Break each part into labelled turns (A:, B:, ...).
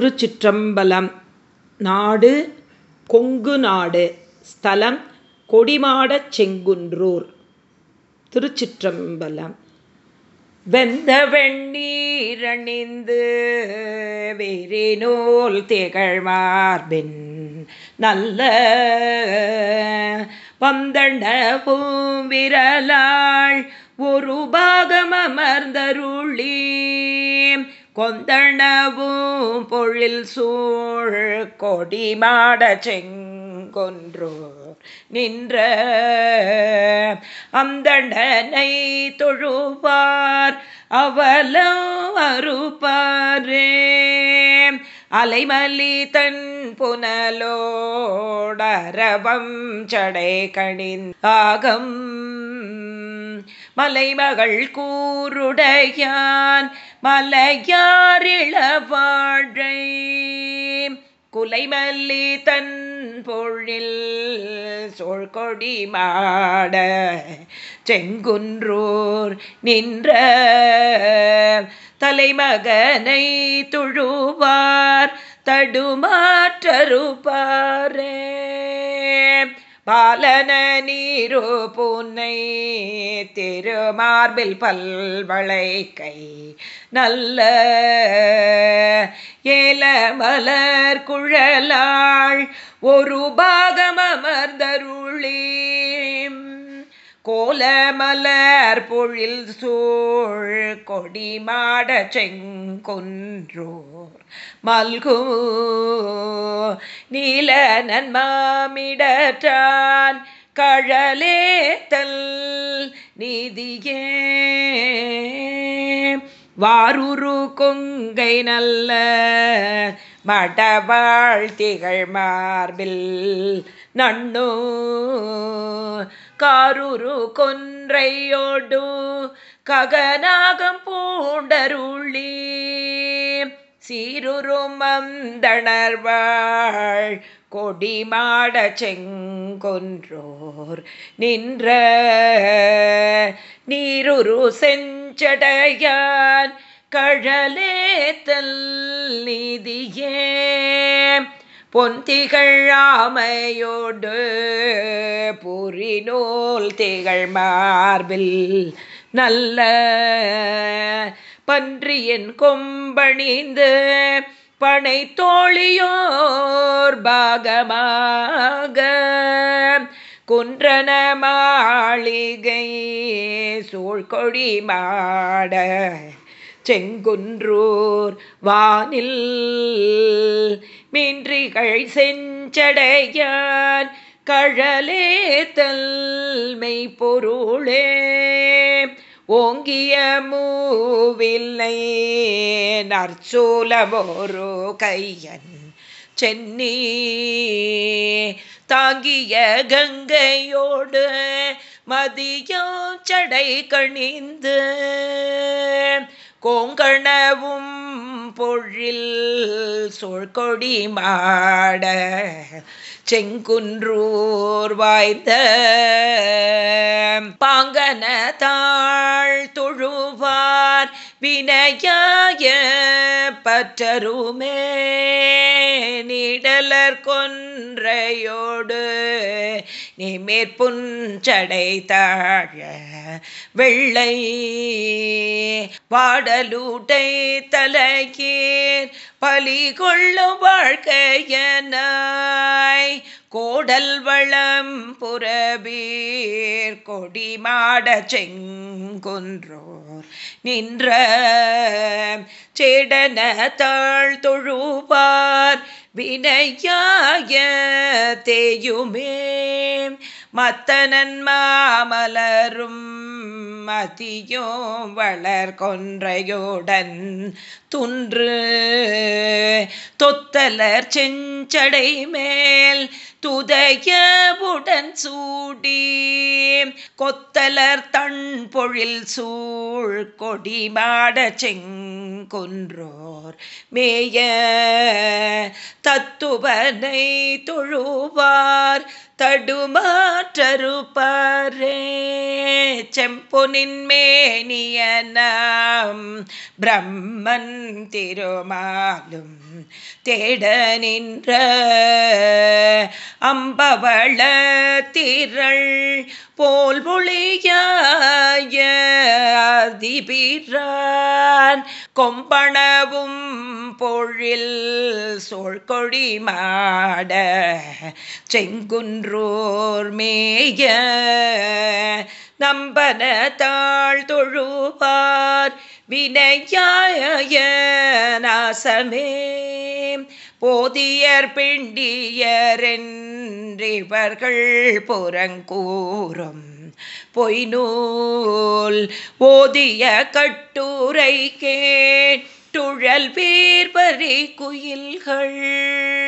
A: திருச்சிற்றம்பலம். நாடு கொங்கு நாடு. ஸ்தலம் கொடிமாடச் செங்குன்றூர். திருச்சிற்றம்பலம். வெந்த வெண்ணீரணிந்து வேறினோல் திகழ்மார்பின் நல்ல பந்தண்ட விரலாள் ஒரு பாகம் அமர்ந்தருளி. கொந்தணவும் பொழில் சூழ் கொடி மாட செங்கொன்றோ நின்ற அந்தண்டனை தொழுவார் அவலம் அறுப்பாரே. அலைமலி தன் புனலோடரவம் சடை கணிந்தாகம் மலைமகள் கூருடையான் மலையாரிழவாழை குலைமல்லி தன் பொழில் சோழ்கொடி மாட செங்குன்றூர் நின்ற தலைமகனை துழுவார் தடுமாற்றருப்பாரே பாலன நீரு புன்னை திருமார்பில் பல்வளை கை நல்ல ஏல மலர் குழலாள் ஒரு பாகம் அமர்ந்தருளி கோலமலர் பொழில் சூழ் கொடிமாட செங்கொன்றோர் மல்கு நீல நன்மாமிடற்றான் கழலேத்தல் நீதியே. வாருரு கொங்கை நல்ல மடவாழ்த்திகள் மார்பில் நண்ணு. காருரு கொன்றையோடு ககநாகம் பூண்டருளி. சீருரும் அந்தணர்வாள் கொடிமாட செங்கொன்றோர் நின்ற. நீருரு செஞ்சடையான் கழலேத்தல் நீதியே பொந்திகள் புரிநூல் திகழ் மார்பில் நல்ல பன்றியின் கொம்பணிந்து பனை தோழியோர் பாகமாக குன்றன மாளிகை சூழ்கொடி மாட செங்குன்றூர் வானில் மீன்றிகள் செஞ்சடையான் கழலே தல்மை பொருளே. ஓங்கிய மூவில்லை நற்சூலமொரு கையன் சென்னி. தாங்கிய கங்கையோடு மதியம் சடை கணிந்து கோங்கணவும் பொழில் சோழ்கொடி மாட செங்குன்றூர் வாய்ந்த பாங்கன தாழ் தொழுவா வினையாய பற்றருமே நிடலர் கொன்றையோடு நிமிர்புஞ்சடை தாழ வெள்ளை வாடலூட்டை தலைக்கீர் பலி கொள்ளும் வாழ்க்கையனாய் கோடல் வளம் புறபீர் கொடி மாட செங்குன்றோர் நின்ற சேடன தாழ் தொழுவார். வினையாய தேயுமே. மத்தனன் மாமலரும் மதியோ வளர் கொன்றையோடன் துன்று. தொத்தலர் செஞ்சடை மேல் துதையவுடன் சூடி கொத்தலர் தன் பொழில் சூழ் கொடிமாட செங்குன்றோர். மேய தத்துவனை தொழுவார் தடுமாற்றருப்பாரே. செம்பொனின்மேனியனாம் பிரம்மன் திருமாலும் தேட நின்ற அம்பவள திரள் போல் பொழியாய அதிபிரான் கொம்பணவும் பொழில் சோழ்கொடி மாட செங்குன்றோர் மேய நம்பன தாழ் தொழுவார். வினையாய நாசமே போதியர் பிண்டியரென்றிவர்கள் புறங்கூறும். பொய்நூல் ஓதிய கட்டுரை கேட்டுழல் வீர்பறி குயில்கள்.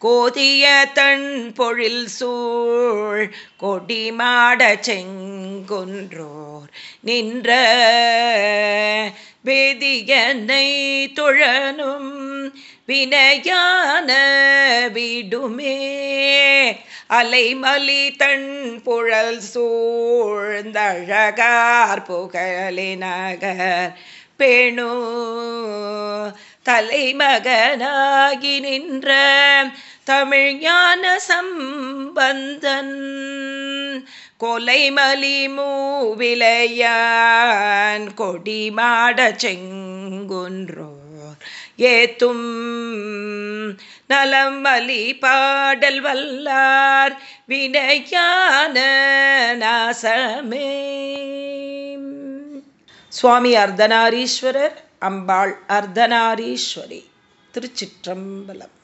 A: கோதிய தன் பொழில் சூழ் கொடிமாட செங்குன்றோர் நின்ற வேதியனை தொழனும் வினையான விடுமே. அலைமலி தன் புழல் சூழ்ந்தழகார் புகழினகர் பெணு தலைமகனாகி நின்ற தமிழ் ஞான சம்பந்தன் கொலைமலி மூவிலையான் கொடிமாட செங்குன்றோர் ஏத்தும் நலம் வலி பாடல் வல்லார் வினையான நாசமே. சுவாமி அர்த்தநாரீஸ்வரர். அம்பாள் அர்த்தநாரீஸ்வரி திருச்சிற்றம்பலம்.